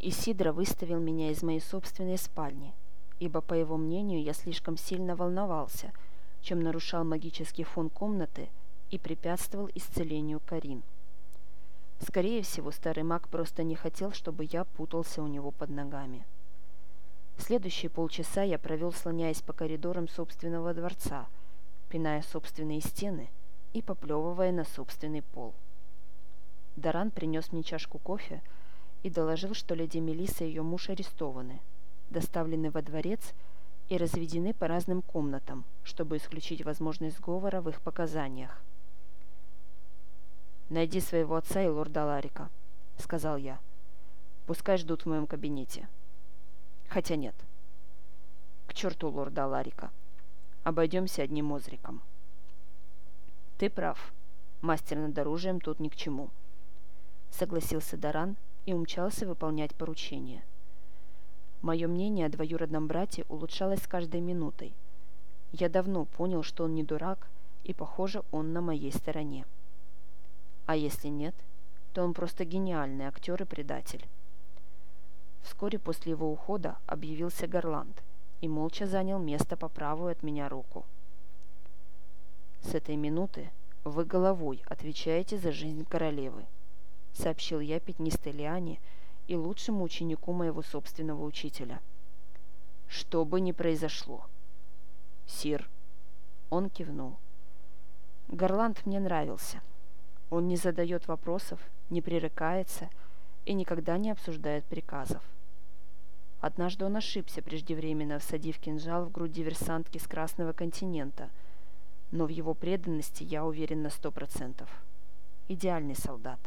Исидро выставил меня из моей собственной спальни, ибо, по его мнению, я слишком сильно волновался, чем нарушал магический фон комнаты и препятствовал исцелению Карин. Скорее всего, старый маг просто не хотел, чтобы я путался у него под ногами. Следующие полчаса я провел, слоняясь по коридорам собственного дворца, пиная собственные стены и поплевывая на собственный пол. Даран принес мне чашку кофе и доложил, что леди Мелисса и ее муж арестованы, доставлены во дворец и разведены по разным комнатам, чтобы исключить возможность сговора в их показаниях. «Найди своего отца и лорда Ларика», — сказал я. «Пускай ждут в моем кабинете». Хотя нет. К черту лорда Ларика. Обойдемся одним озриком. Ты прав. Мастер над оружием тут ни к чему. Согласился Даран и умчался выполнять поручение. Мое мнение о двоюродном брате улучшалось с каждой минутой. Я давно понял, что он не дурак, и, похоже, он на моей стороне. А если нет, то он просто гениальный актер и предатель. Вскоре после его ухода объявился Гарланд и молча занял место по правую от меня руку. «С этой минуты вы головой отвечаете за жизнь королевы», сообщил я пятнистой Лиане и лучшему ученику моего собственного учителя. «Что бы ни произошло». «Сир». Он кивнул. Гарланд мне нравился. Он не задает вопросов, не пререкается и никогда не обсуждает приказов. Однажды он ошибся, преждевременно всадив кинжал в грудь диверсантки с Красного континента, но в его преданности я уверен на сто процентов. Идеальный солдат.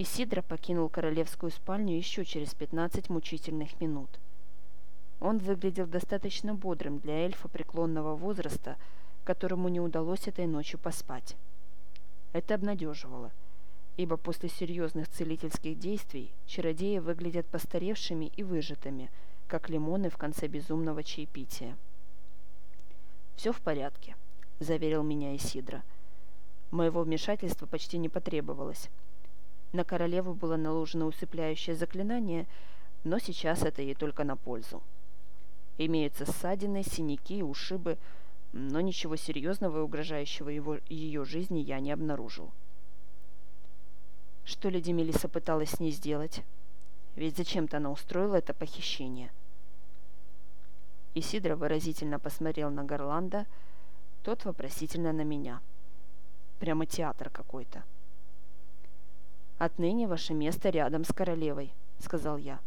Исидро покинул королевскую спальню еще через пятнадцать мучительных минут. Он выглядел достаточно бодрым для эльфа преклонного возраста, которому не удалось этой ночью поспать. Это обнадеживало, ибо после серьезных целительских действий чародеи выглядят постаревшими и выжатыми, как лимоны в конце безумного чаепития. «Все в порядке», — заверил меня Исидра. Моего вмешательства почти не потребовалось. На королеву было наложено усыпляющее заклинание, но сейчас это ей только на пользу. Имеются ссадины, синяки, ушибы, но ничего серьезного и угрожающего его, ее жизни я не обнаружил. Что леди Мелисса пыталась с ней сделать? Ведь зачем-то она устроила это похищение. Исидро выразительно посмотрел на Гарланда, тот вопросительно на меня. Прямо театр какой-то. «Отныне ваше место рядом с королевой», — сказал я.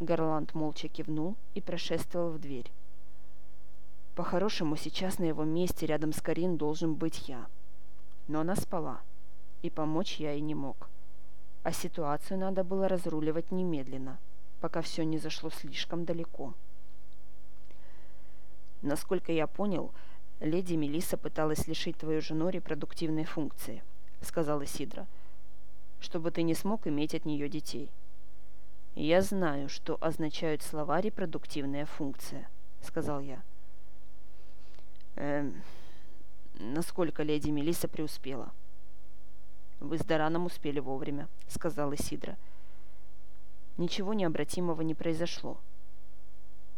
Гарланд молча кивнул и прошествовал в дверь. По-хорошему, сейчас на его месте рядом с Карин должен быть я. Но она спала, и помочь я и не мог. А ситуацию надо было разруливать немедленно, пока все не зашло слишком далеко. Насколько я понял, леди Мелисса пыталась лишить твою жену репродуктивной функции, сказала Сидра, чтобы ты не смог иметь от нее детей. Я знаю, что означают слова репродуктивная функция, сказал я. Эм, насколько леди Мелисса преуспела. «Вы с Дараном успели вовремя», — сказал Исидра. «Ничего необратимого не произошло.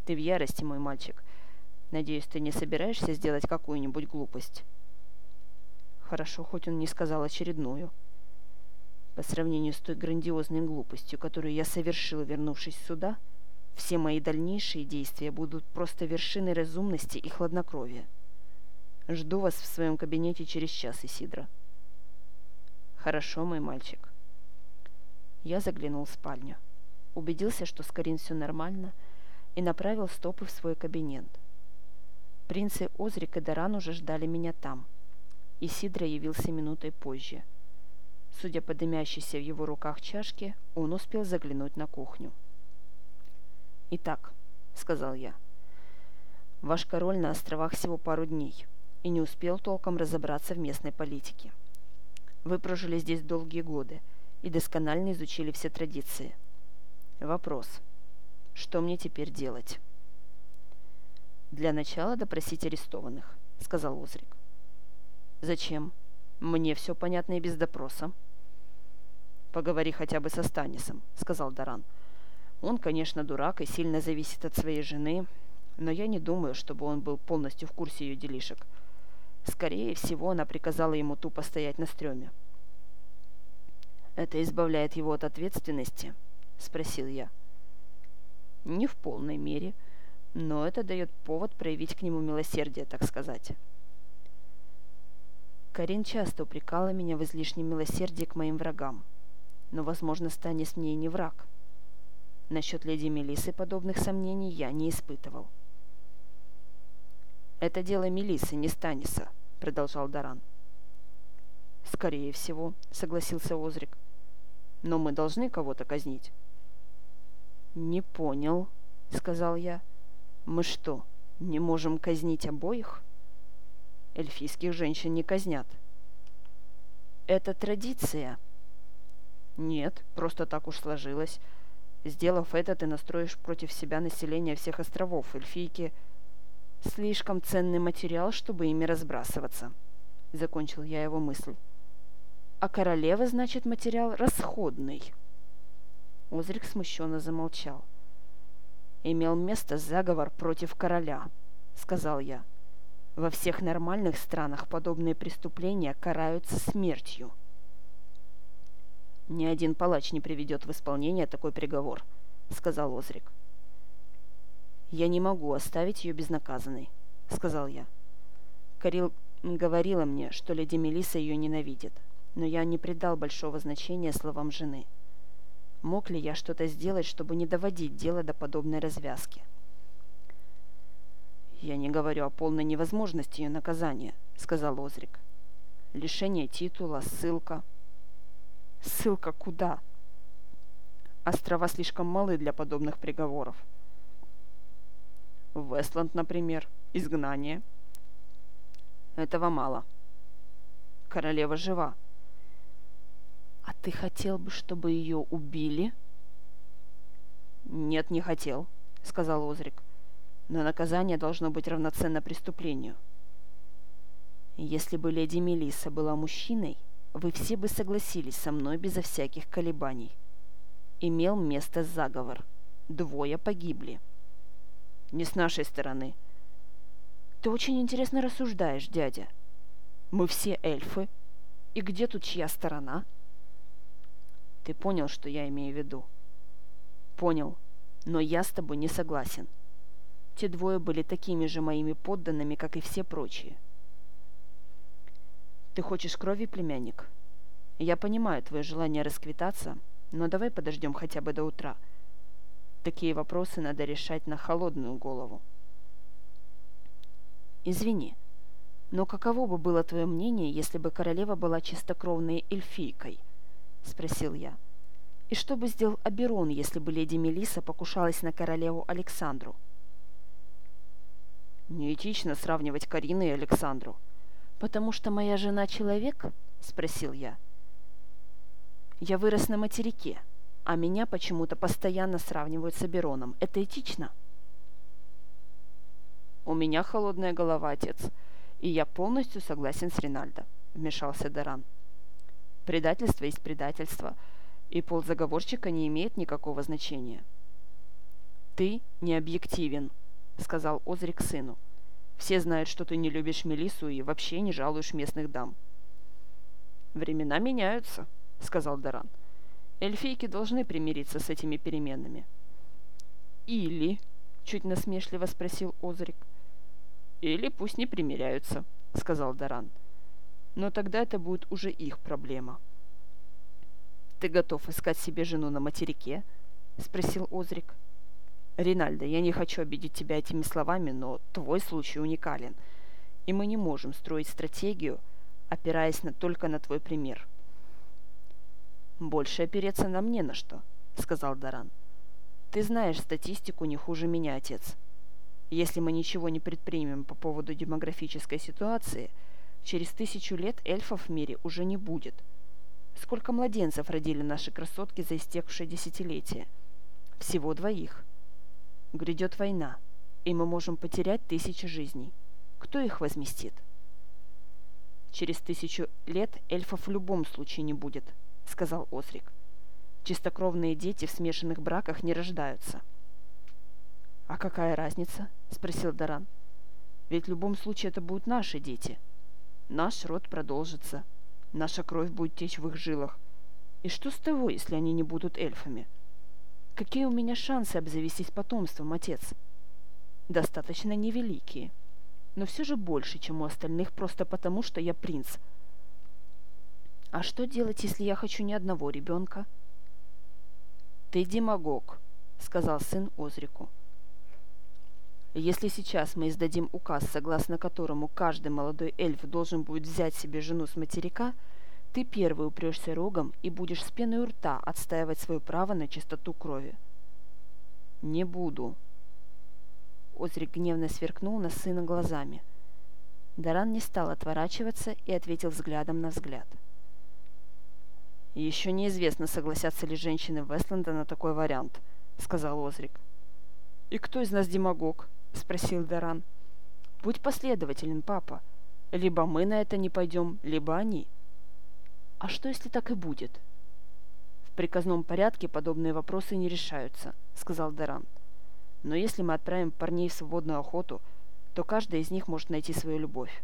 Ты в ярости, мой мальчик. Надеюсь, ты не собираешься сделать какую-нибудь глупость?» Хорошо, хоть он не сказал очередную. По сравнению с той грандиозной глупостью, которую я совершил, вернувшись сюда, все мои дальнейшие действия будут просто вершиной разумности и хладнокровия. Жду вас в своем кабинете через час, Исидра. Хорошо, мой мальчик. Я заглянул в спальню. Убедился, что с Карин все нормально, и направил стопы в свой кабинет. Принцы Озрик и Даран уже ждали меня там. Исидра явился минутой позже. Судя по дымящейся в его руках чашке, он успел заглянуть на кухню. «Итак», — сказал я, — «ваш король на островах всего пару дней и не успел толком разобраться в местной политике. Вы прожили здесь долгие годы и досконально изучили все традиции. Вопрос. Что мне теперь делать? Для начала допросить арестованных, сказал Озрик. Зачем? Мне все понятно и без допроса. «Поговори хотя бы со Станисом», — сказал Даран. «Он, конечно, дурак и сильно зависит от своей жены, но я не думаю, чтобы он был полностью в курсе ее делишек. Скорее всего, она приказала ему тупо стоять на стреме». «Это избавляет его от ответственности?» — спросил я. «Не в полной мере, но это дает повод проявить к нему милосердие, так сказать». Карин часто упрекала меня в излишнем милосердии к моим врагам. Но, возможно, Станис мне и не враг. Насчет леди Мелисы подобных сомнений я не испытывал. «Это дело Мелисы, не Станиса», — продолжал Даран. «Скорее всего», — согласился Озрик. «Но мы должны кого-то казнить». «Не понял», — сказал я. «Мы что, не можем казнить обоих?» Эльфийских женщин не казнят. Это традиция. Нет, просто так уж сложилось. Сделав это, ты настроишь против себя население всех островов. Эльфийки слишком ценный материал, чтобы ими разбрасываться. Закончил я его мысль. А королева, значит, материал расходный. Озрик смущенно замолчал. «Имел место заговор против короля», — сказал я. Во всех нормальных странах подобные преступления караются смертью. «Ни один палач не приведет в исполнение такой приговор», — сказал Озрик. «Я не могу оставить ее безнаказанной», — сказал я. Карил говорила мне, что леди Мелиса ее ненавидит, но я не придал большого значения словам жены. Мог ли я что-то сделать, чтобы не доводить дело до подобной развязки? «Я не говорю о полной невозможности ее наказания», — сказал Озрик. «Лишение титула, ссылка». «Ссылка куда?» «Острова слишком малы для подобных приговоров». «Вестланд, например. Изгнание». «Этого мало». «Королева жива». «А ты хотел бы, чтобы ее убили?» «Нет, не хотел», — сказал Озрик но наказание должно быть равноценно преступлению. Если бы леди Мелисса была мужчиной, вы все бы согласились со мной безо всяких колебаний. Имел место заговор. Двое погибли. Не с нашей стороны. Ты очень интересно рассуждаешь, дядя. Мы все эльфы. И где тут чья сторона? Ты понял, что я имею в виду? Понял, но я с тобой не согласен. — те двое были такими же моими подданными, как и все прочие. Ты хочешь крови, племянник? Я понимаю твое желание расквитаться, но давай подождем хотя бы до утра. Такие вопросы надо решать на холодную голову. Извини, но каково бы было твое мнение, если бы королева была чистокровной эльфийкой? Спросил я. И что бы сделал Аберон, если бы леди Мелиса покушалась на королеву Александру? — Неэтично сравнивать Карину и Александру. «Потому что моя жена человек?» – спросил я. «Я вырос на материке, а меня почему-то постоянно сравнивают с Абероном. Это этично?» «У меня холодная голова, отец, и я полностью согласен с Ринальдо», – вмешался Даран. «Предательство есть предательство, и пол заговорщика не имеет никакого значения». «Ты не объективен», — сказал Озрик сыну. «Все знают, что ты не любишь Мелису и вообще не жалуешь местных дам». «Времена меняются», — сказал Даран. «Эльфийки должны примириться с этими переменами». «Или», — чуть насмешливо спросил Озрик. «Или пусть не примиряются», — сказал Даран. «Но тогда это будет уже их проблема». «Ты готов искать себе жену на материке?» — спросил Озрик. Ринальдо, я не хочу обидеть тебя этими словами, но твой случай уникален, и мы не можем строить стратегию, опираясь на, только на твой пример. «Больше опереться нам не на что», — сказал Даран. «Ты знаешь статистику не хуже меня, отец. Если мы ничего не предпримем по поводу демографической ситуации, через тысячу лет эльфов в мире уже не будет. Сколько младенцев родили наши красотки за истекшее десятилетие? Всего двоих». Грядет война, и мы можем потерять тысячи жизней. Кто их возместит? Через тысячу лет эльфов в любом случае не будет, сказал Осрик. Чистокровные дети в смешанных браках не рождаются. «А какая разница?» – спросил Даран. «Ведь в любом случае это будут наши дети. Наш род продолжится. Наша кровь будет течь в их жилах. И что с того, если они не будут эльфами? Какие у меня шансы обзавестись потомством, отец?» «Достаточно невеликие, но все же больше, чем у остальных, просто потому, что я принц. А что делать, если я хочу ни одного ребенка?» «Ты демагог», — сказал сын Озрику. «Если сейчас мы издадим указ, согласно которому каждый молодой эльф должен будет взять себе жену с материка, ты первый упрешься рогом и будешь с пеной у рта отстаивать свое право на чистоту крови». «Не буду». Озрик гневно сверкнул на сына глазами. Даран не стал отворачиваться и ответил взглядом на взгляд. «Еще неизвестно, согласятся ли женщины Вестленда на такой вариант», — сказал Озрик. «И кто из нас демагог?» — спросил Даран. «Будь последователен, папа. Либо мы на это не пойдем, либо они». «А что, если так и будет?» «В приказном порядке подобные вопросы не решаются», — сказал Даран. «Но если мы отправим парней в свободную охоту, то каждый из них может найти свою любовь».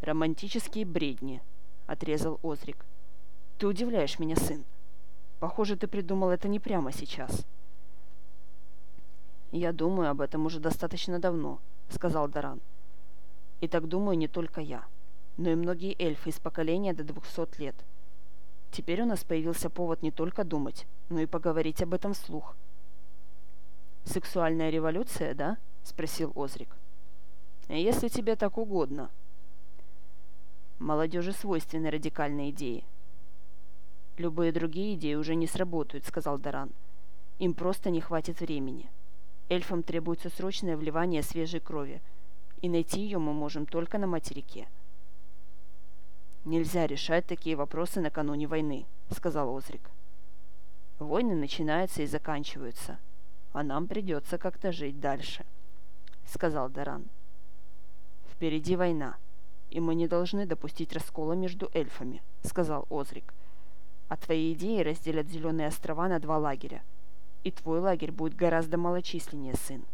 «Романтические бредни», — отрезал Озрик. Ты удивляешь меня, сын. Похоже, ты придумал это не прямо сейчас. Я думаю об этом уже достаточно давно, сказал Даран. И так думаю не только я, но и многие эльфы из поколения до двухсот лет. Теперь у нас появился повод не только думать, но и поговорить об этом вслух. «Сексуальная революция, да?» – спросил Озрик. «Если тебе так угодно». Молодежи свойственны радикальные идеи, «Любые другие идеи уже не сработают», — сказал Даран. «Им просто не хватит времени. Эльфам требуется срочное вливание свежей крови, и найти ее мы можем только на материке». «Нельзя решать такие вопросы накануне войны», — сказал Озрик. «Войны начинаются и заканчиваются, а нам придется как-то жить дальше», — сказал Даран. «Впереди война, и мы не должны допустить раскола между эльфами», — сказал Озрик а твои идеи разделят Зеленые острова на два лагеря. И твой лагерь будет гораздо малочисленнее, сын.